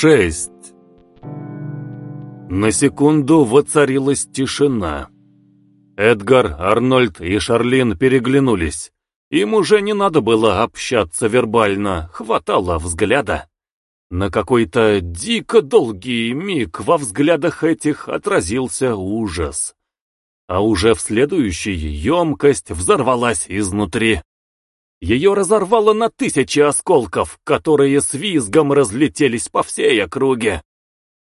6 На секунду воцарилась тишина. Эдгар, Арнольд и Шарлин переглянулись. Им уже не надо было общаться вербально, хватало взгляда. На какой-то дико долгий миг во взглядах этих отразился ужас. А уже в следующей емкость взорвалась изнутри. Ее разорвало на тысячи осколков, которые с визгом разлетелись по всей округе.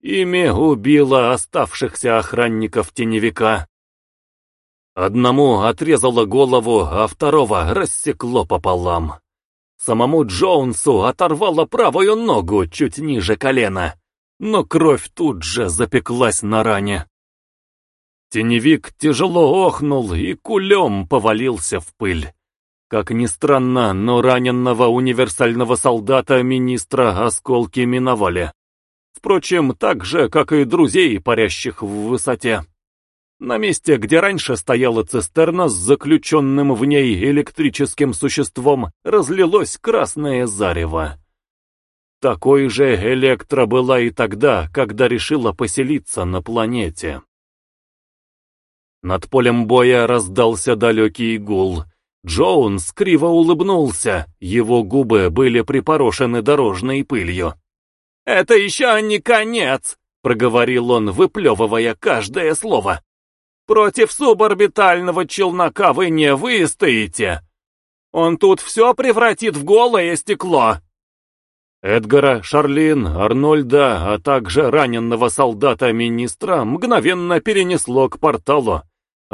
Ими убило оставшихся охранников теневика. Одному отрезало голову, а второго рассекло пополам. Самому Джонсу оторвало правую ногу чуть ниже колена, но кровь тут же запеклась на ране. Теневик тяжело охнул и кулем повалился в пыль. Как ни странно, но раненного универсального солдата министра осколки миновали. Впрочем, так же, как и друзей, парящих в высоте. На месте, где раньше стояла цистерна с заключенным в ней электрическим существом, разлилось красное зарево. Такой же электро была и тогда, когда решила поселиться на планете. Над полем боя раздался далекий гул. Джоунс криво улыбнулся, его губы были припорошены дорожной пылью. «Это еще не конец!» — проговорил он, выплевывая каждое слово. «Против суборбитального челнока вы не выстоите! Он тут все превратит в голое стекло!» Эдгара, Шарлин, Арнольда, а также раненного солдата-министра мгновенно перенесло к порталу.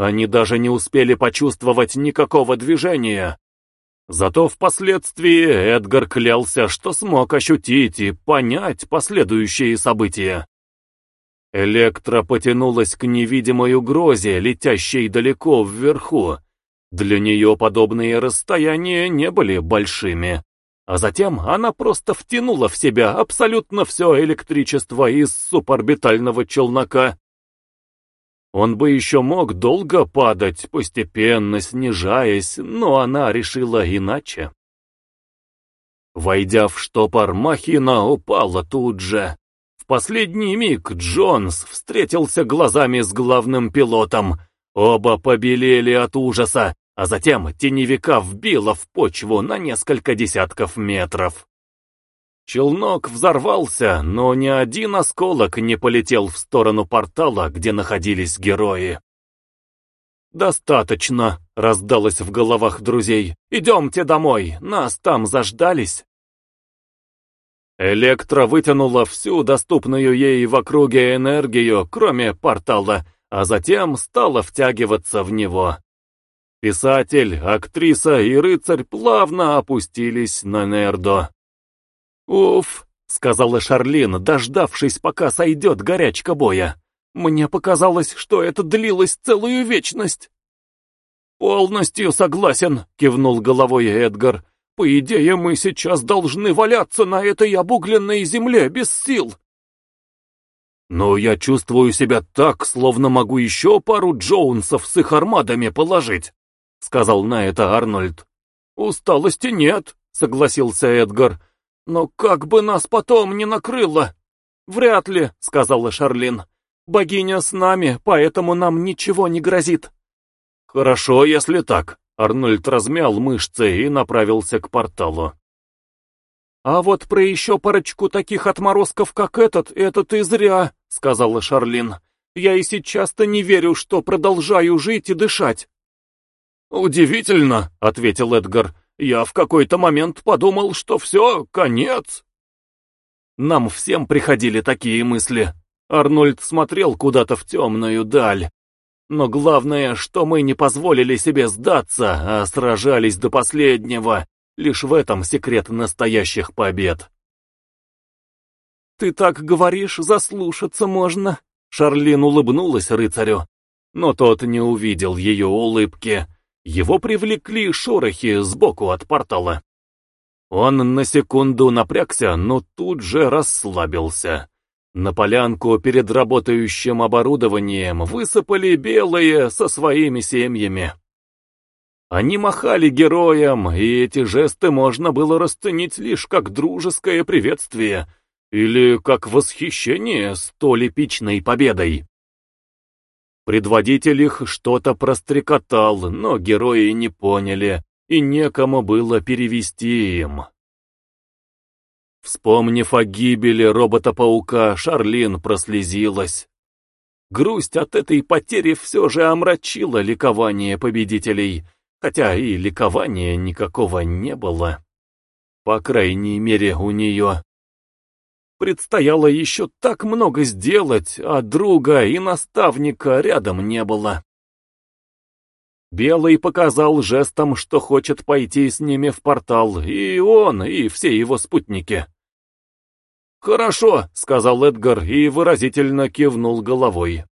Они даже не успели почувствовать никакого движения. Зато впоследствии Эдгар клялся, что смог ощутить и понять последующие события. Электро потянулась к невидимой угрозе, летящей далеко вверху. Для нее подобные расстояния не были большими. А затем она просто втянула в себя абсолютно все электричество из суборбитального челнока он бы еще мог долго падать, постепенно снижаясь, но она решила иначе. Войдя в штопор, махина упала тут же. В последний миг Джонс встретился глазами с главным пилотом. Оба побелели от ужаса, а затем теневика вбило в почву на несколько десятков метров. Челнок взорвался, но ни один осколок не полетел в сторону портала, где находились герои. «Достаточно», — раздалось в головах друзей. «Идемте домой, нас там заждались». Электро вытянула всю доступную ей в округе энергию, кроме портала, а затем стала втягиваться в него. Писатель, актриса и рыцарь плавно опустились на Нердо. «Уф», — сказала Шарлин, дождавшись, пока сойдет горячка боя. «Мне показалось, что это длилось целую вечность». «Полностью согласен», — кивнул головой Эдгар. «По идее, мы сейчас должны валяться на этой обугленной земле без сил». «Но я чувствую себя так, словно могу еще пару Джоунсов с их армадами положить», — сказал на это Арнольд. «Усталости нет», — согласился Эдгар. «Но как бы нас потом не накрыло!» «Вряд ли», — сказала Шарлин. «Богиня с нами, поэтому нам ничего не грозит». «Хорошо, если так», — Арнольд размял мышцы и направился к порталу. «А вот про еще парочку таких отморозков, как этот, это ты зря», — сказала Шарлин. «Я и сейчас-то не верю, что продолжаю жить и дышать». «Удивительно», — ответил Эдгар. Я в какой-то момент подумал, что все, конец. Нам всем приходили такие мысли. Арнольд смотрел куда-то в темную даль. Но главное, что мы не позволили себе сдаться, а сражались до последнего. Лишь в этом секрет настоящих побед. «Ты так говоришь, заслушаться можно», — Шарлин улыбнулась рыцарю. Но тот не увидел ее улыбки. Его привлекли шорохи сбоку от портала. Он на секунду напрягся, но тут же расслабился. На полянку перед работающим оборудованием высыпали белые со своими семьями. Они махали героям, и эти жесты можно было расценить лишь как дружеское приветствие. Или как восхищение столь эпичной победой. Предводитель их что-то прострекотал, но герои не поняли, и некому было перевести им. Вспомнив о гибели робота-паука, Шарлин прослезилась. Грусть от этой потери все же омрачила ликование победителей, хотя и ликования никакого не было. По крайней мере, у нее. Предстояло еще так много сделать, а друга и наставника рядом не было. Белый показал жестом, что хочет пойти с ними в портал, и он, и все его спутники. «Хорошо», — сказал Эдгар и выразительно кивнул головой.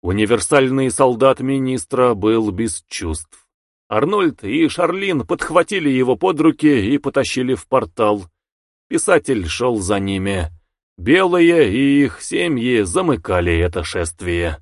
Универсальный солдат министра был без чувств. Арнольд и Шарлин подхватили его под руки и потащили в портал, Писатель шел за ними. Белые и их семьи замыкали это шествие.